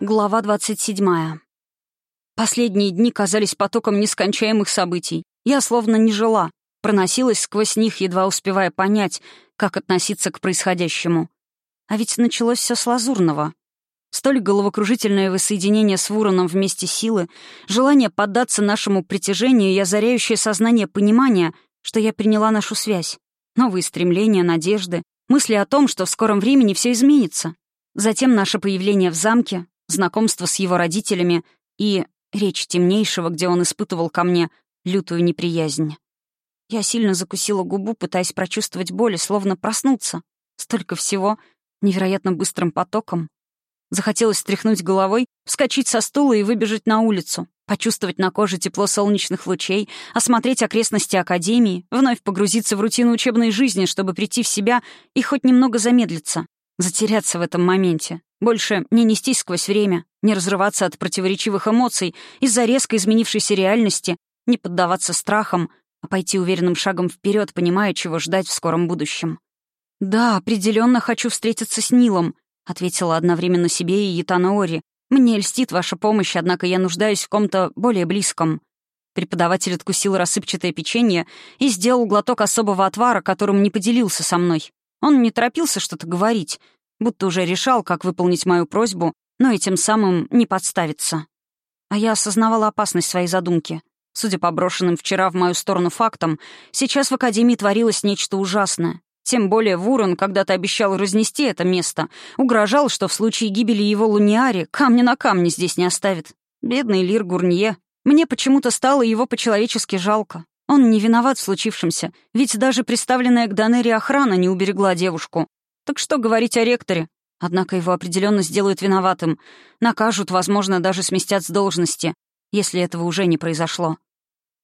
Глава 27. Последние дни казались потоком нескончаемых событий. Я словно не жила, проносилась сквозь них, едва успевая понять, как относиться к происходящему. А ведь началось все с Лазурного. Столь головокружительное воссоединение с Вуроном вместе силы, желание поддаться нашему притяжению и озаряющее сознание понимания, что я приняла нашу связь. Новые стремления, надежды, мысли о том, что в скором времени все изменится. Затем наше появление в замке, знакомство с его родителями и речь темнейшего, где он испытывал ко мне лютую неприязнь. Я сильно закусила губу, пытаясь прочувствовать боль, словно проснуться. Столько всего, невероятно быстрым потоком. Захотелось стряхнуть головой, вскочить со стула и выбежать на улицу, почувствовать на коже тепло солнечных лучей, осмотреть окрестности Академии, вновь погрузиться в рутину учебной жизни, чтобы прийти в себя и хоть немного замедлиться, затеряться в этом моменте, больше не нестись сквозь время, не разрываться от противоречивых эмоций из-за резко изменившейся реальности, не поддаваться страхам, а пойти уверенным шагом вперед, понимая, чего ждать в скором будущем. «Да, определенно хочу встретиться с Нилом», — ответила одновременно себе и Ятана Ори. «Мне льстит ваша помощь, однако я нуждаюсь в ком-то более близком». Преподаватель откусил рассыпчатое печенье и сделал глоток особого отвара, которым не поделился со мной. Он не торопился что-то говорить, будто уже решал, как выполнить мою просьбу, но и тем самым не подставиться. А я осознавала опасность своей задумки. Судя по брошенным вчера в мою сторону фактам, сейчас в Академии творилось нечто ужасное. Тем более Вурон когда-то обещал разнести это место, угрожал, что в случае гибели его луниари камня на камне здесь не оставит. Бедный Лир Гурнье. Мне почему-то стало его по-человечески жалко. Он не виноват в случившемся, ведь даже представленная к Данере охрана не уберегла девушку. Так что говорить о ректоре? Однако его определенно сделают виноватым. Накажут, возможно, даже сместят с должности, если этого уже не произошло.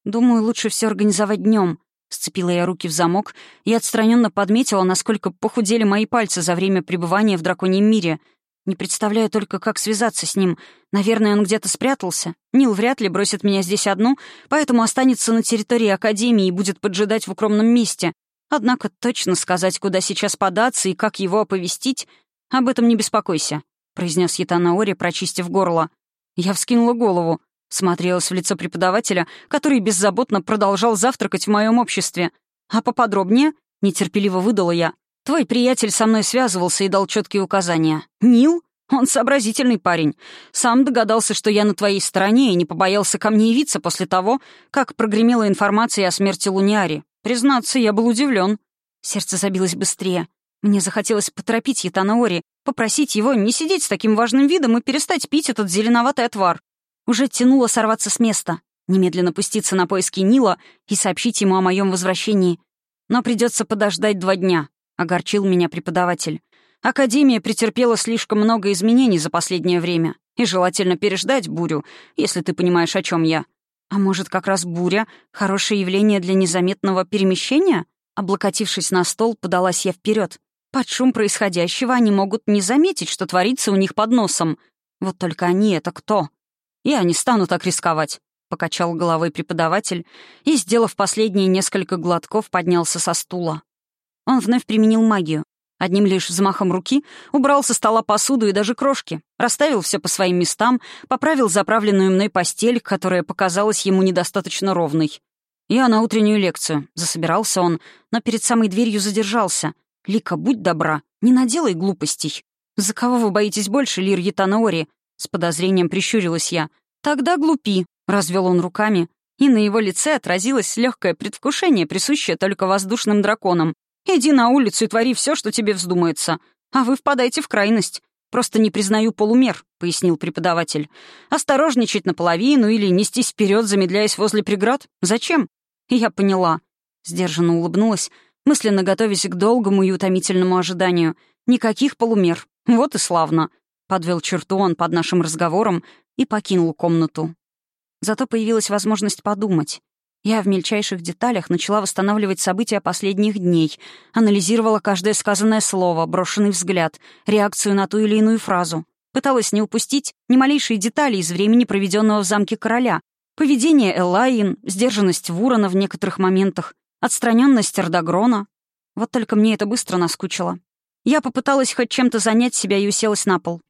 Думаю, лучше все организовать днем. Сцепила я руки в замок и отстраненно подметила, насколько похудели мои пальцы за время пребывания в драконьем мире. Не представляю только, как связаться с ним. Наверное, он где-то спрятался. Нил вряд ли бросит меня здесь одну, поэтому останется на территории Академии и будет поджидать в укромном месте. Однако точно сказать, куда сейчас податься и как его оповестить, об этом не беспокойся», — произнес Ятанаори, прочистив горло. Я вскинула голову, смотрелась в лицо преподавателя, который беззаботно продолжал завтракать в моем обществе. «А поподробнее?» — нетерпеливо выдала я. «Твой приятель со мной связывался и дал четкие указания. Нил? Он сообразительный парень. Сам догадался, что я на твоей стороне и не побоялся ко мне явиться после того, как прогремела информация о смерти Луниари. Признаться, я был удивлен. Сердце забилось быстрее. Мне захотелось поторопить Ятанаори, попросить его не сидеть с таким важным видом и перестать пить этот зеленоватый отвар. Уже тянуло сорваться с места, немедленно пуститься на поиски Нила и сообщить ему о моем возвращении. Но придется подождать два дня, — огорчил меня преподаватель. Академия претерпела слишком много изменений за последнее время, и желательно переждать бурю, если ты понимаешь, о чем я. А может, как раз буря — хорошее явление для незаметного перемещения? Облокотившись на стол, подалась я вперед. Под шум происходящего они могут не заметить, что творится у них под носом. Вот только они — это кто? Я не стану так рисковать, — покачал головой преподаватель и, сделав последние несколько глотков, поднялся со стула. Он вновь применил магию. Одним лишь взмахом руки убрал со стола посуду и даже крошки, расставил все по своим местам, поправил заправленную мной постель, которая показалась ему недостаточно ровной. «Я на утреннюю лекцию», — засобирался он, но перед самой дверью задержался. «Лика, будь добра, не наделай глупостей». «За кого вы боитесь больше, Лир Ятанаори?» С подозрением прищурилась я. «Тогда глупи», — развел он руками, и на его лице отразилось легкое предвкушение, присущее только воздушным драконам. Иди на улицу и твори все, что тебе вздумается. А вы впадаете в крайность. Просто не признаю полумер», — пояснил преподаватель. «Осторожничать наполовину или нестись вперед, замедляясь возле преград? Зачем?» Я поняла. Сдержанно улыбнулась, мысленно готовясь к долгому и утомительному ожиданию. «Никаких полумер. Вот и славно», — подвел черту он под нашим разговором и покинул комнату. Зато появилась возможность подумать. Я в мельчайших деталях начала восстанавливать события последних дней, анализировала каждое сказанное слово, брошенный взгляд, реакцию на ту или иную фразу. Пыталась не упустить ни малейшие детали из времени, проведенного в замке короля. Поведение Эллаин, сдержанность Вурона в некоторых моментах, отстраненность Эрдогрона. Вот только мне это быстро наскучило. Я попыталась хоть чем-то занять себя и уселась на пол.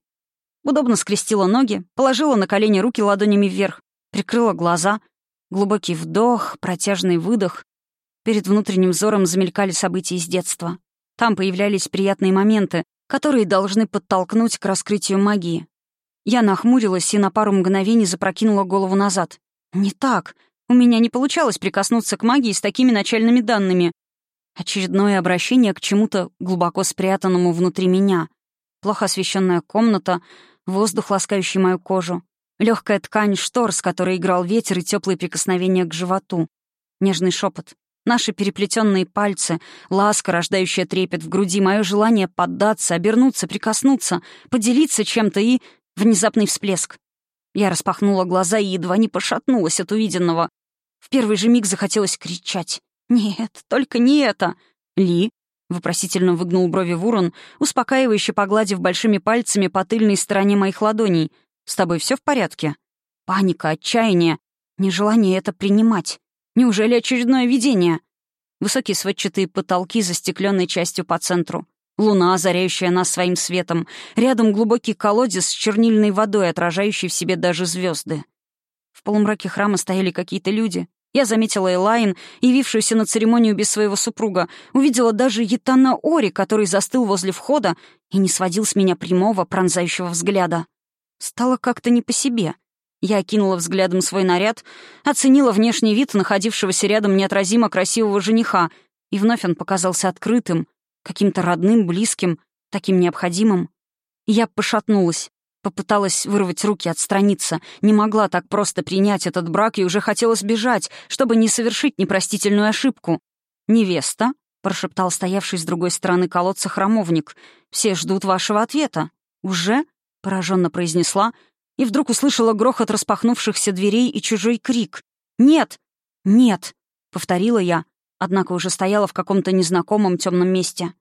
Удобно скрестила ноги, положила на колени руки ладонями вверх, прикрыла глаза. Глубокий вдох, протяжный выдох. Перед внутренним взором замелькали события из детства. Там появлялись приятные моменты, которые должны подтолкнуть к раскрытию магии. Я нахмурилась и на пару мгновений запрокинула голову назад. «Не так. У меня не получалось прикоснуться к магии с такими начальными данными. Очередное обращение к чему-то глубоко спрятанному внутри меня. Плохо освещенная комната, воздух, ласкающий мою кожу, легкая ткань штор, с которой играл ветер и теплые прикосновения к животу, нежный шепот, наши переплетенные пальцы, ласка, рождающая трепет в груди, мое желание поддаться, обернуться, прикоснуться, поделиться чем-то и внезапный всплеск. Я распахнула глаза и едва не пошатнулась от увиденного. В первый же миг захотелось кричать. «Нет, только не это!» «Ли?» — вопросительно выгнул брови Вурон, успокаивающе погладив большими пальцами по тыльной стороне моих ладоней. «С тобой все в порядке?» Паника, отчаяние, нежелание это принимать. Неужели очередное видение? Высокие сводчатые потолки, застекленной частью по центру. Луна, озаряющая нас своим светом. Рядом глубокий колодец с чернильной водой, отражающий в себе даже звезды. В полумраке храма стояли какие-то люди, я заметила Элайн, явившуюся на церемонию без своего супруга, увидела даже Ятана Ори, который застыл возле входа и не сводил с меня прямого, пронзающего взгляда. Стало как-то не по себе. Я окинула взглядом свой наряд, оценила внешний вид находившегося рядом неотразимо красивого жениха, и вновь он показался открытым, каким-то родным, близким, таким необходимым. Я пошатнулась. Попыталась вырвать руки, отстраниться. Не могла так просто принять этот брак и уже хотела сбежать, чтобы не совершить непростительную ошибку. «Невеста?» — прошептал стоявший с другой стороны колодца храмовник. «Все ждут вашего ответа». «Уже?» — пораженно произнесла, и вдруг услышала грохот распахнувшихся дверей и чужой крик. «Нет! Нет!» — повторила я, однако уже стояла в каком-то незнакомом темном месте.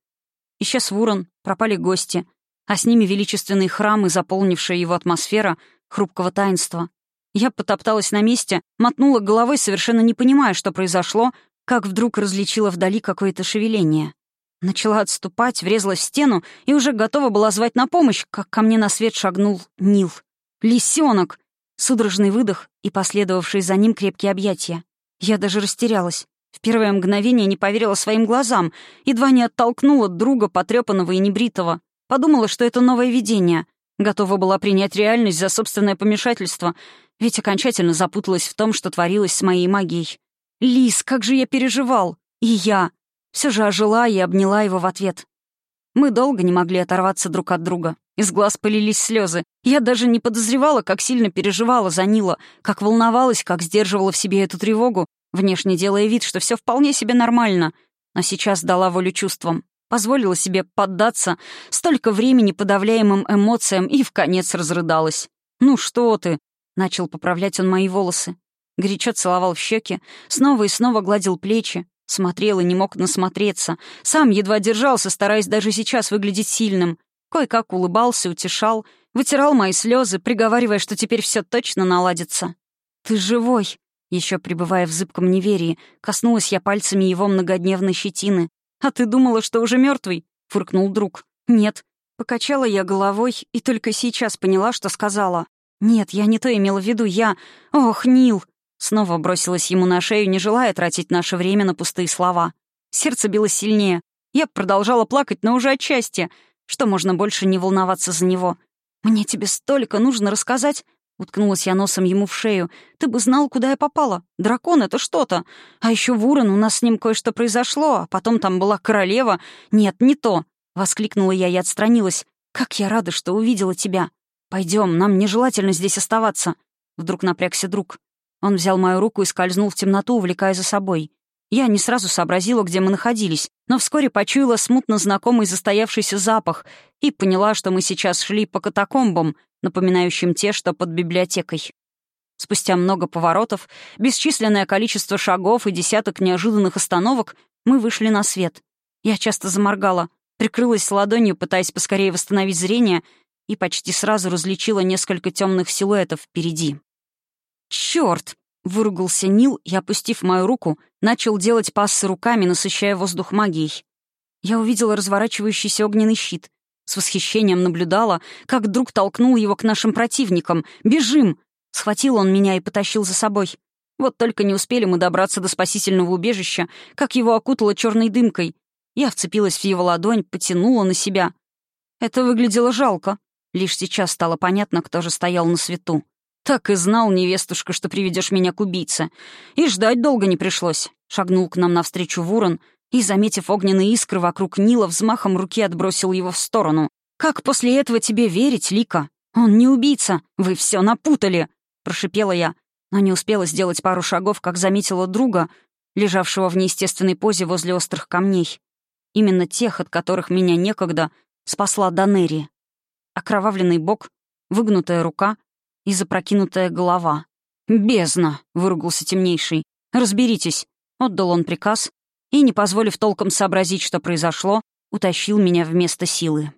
Исчез Вурон, пропали гости — а с ними величественные храмы, заполнившая его атмосфера хрупкого таинства. Я потопталась на месте, мотнула головой, совершенно не понимая, что произошло, как вдруг различила вдали какое-то шевеление. Начала отступать, врезалась в стену и уже готова была звать на помощь, как ко мне на свет шагнул Нил. «Лисёнок!» Судорожный выдох и последовавшие за ним крепкие объятия. Я даже растерялась. В первое мгновение не поверила своим глазам, едва не оттолкнула друга, потрепанного и небритого. Подумала, что это новое видение. Готова была принять реальность за собственное помешательство, ведь окончательно запуталась в том, что творилось с моей магией. «Лис, как же я переживал! И я!» Все же ожила и обняла его в ответ. Мы долго не могли оторваться друг от друга. Из глаз полились слезы. Я даже не подозревала, как сильно переживала за Нила, как волновалась, как сдерживала в себе эту тревогу, внешне делая вид, что все вполне себе нормально. Но сейчас дала волю чувствам позволила себе поддаться столько времени подавляемым эмоциям и в конец разрыдалась. «Ну что ты?» — начал поправлять он мои волосы. Горячо целовал в щеки, снова и снова гладил плечи, смотрел и не мог насмотреться, сам едва держался, стараясь даже сейчас выглядеть сильным. Кое-как улыбался, утешал, вытирал мои слезы, приговаривая, что теперь все точно наладится. «Ты живой!» Еще пребывая в зыбком неверии, коснулась я пальцами его многодневной щетины, «А ты думала, что уже мертвый? фыркнул друг. «Нет». Покачала я головой и только сейчас поняла, что сказала. «Нет, я не то имела в виду, я... Ох, Нил!» Снова бросилась ему на шею, не желая тратить наше время на пустые слова. Сердце билось сильнее. Я продолжала плакать, но уже от счастья. Что можно больше не волноваться за него? «Мне тебе столько нужно рассказать. Уткнулась я носом ему в шею. «Ты бы знал, куда я попала. Дракон — это что-то. А еще Вурон, у нас с ним кое-что произошло, а потом там была королева. Нет, не то!» — воскликнула я и отстранилась. «Как я рада, что увидела тебя! Пойдем, нам нежелательно здесь оставаться!» Вдруг напрягся друг. Он взял мою руку и скользнул в темноту, увлекая за собой. Я не сразу сообразила, где мы находились, но вскоре почуяла смутно знакомый застоявшийся запах и поняла, что мы сейчас шли по катакомбам, напоминающим те, что под библиотекой. Спустя много поворотов, бесчисленное количество шагов и десяток неожиданных остановок мы вышли на свет. Я часто заморгала, прикрылась ладонью, пытаясь поскорее восстановить зрение, и почти сразу различила несколько темных силуэтов впереди. «Чёрт!» — выругался Нил и, опустив мою руку, начал делать пассы руками, насыщая воздух магией. Я увидела разворачивающийся огненный щит, С восхищением наблюдала, как друг толкнул его к нашим противникам. «Бежим!» Схватил он меня и потащил за собой. Вот только не успели мы добраться до спасительного убежища, как его окутало черной дымкой. Я вцепилась в его ладонь, потянула на себя. Это выглядело жалко. Лишь сейчас стало понятно, кто же стоял на свету. «Так и знал, невестушка, что приведешь меня к убийце. И ждать долго не пришлось». Шагнул к нам навстречу Вурон и, заметив огненные искры вокруг Нила, взмахом руки отбросил его в сторону. «Как после этого тебе верить, Лика? Он не убийца. Вы все напутали!» Прошипела я, но не успела сделать пару шагов, как заметила друга, лежавшего в неестественной позе возле острых камней. Именно тех, от которых меня некогда спасла Данери. Окровавленный бок, выгнутая рука — и запрокинутая голова. «Бездна!» — выругался темнейший. «Разберитесь!» — отдал он приказ и, не позволив толком сообразить, что произошло, утащил меня вместо силы.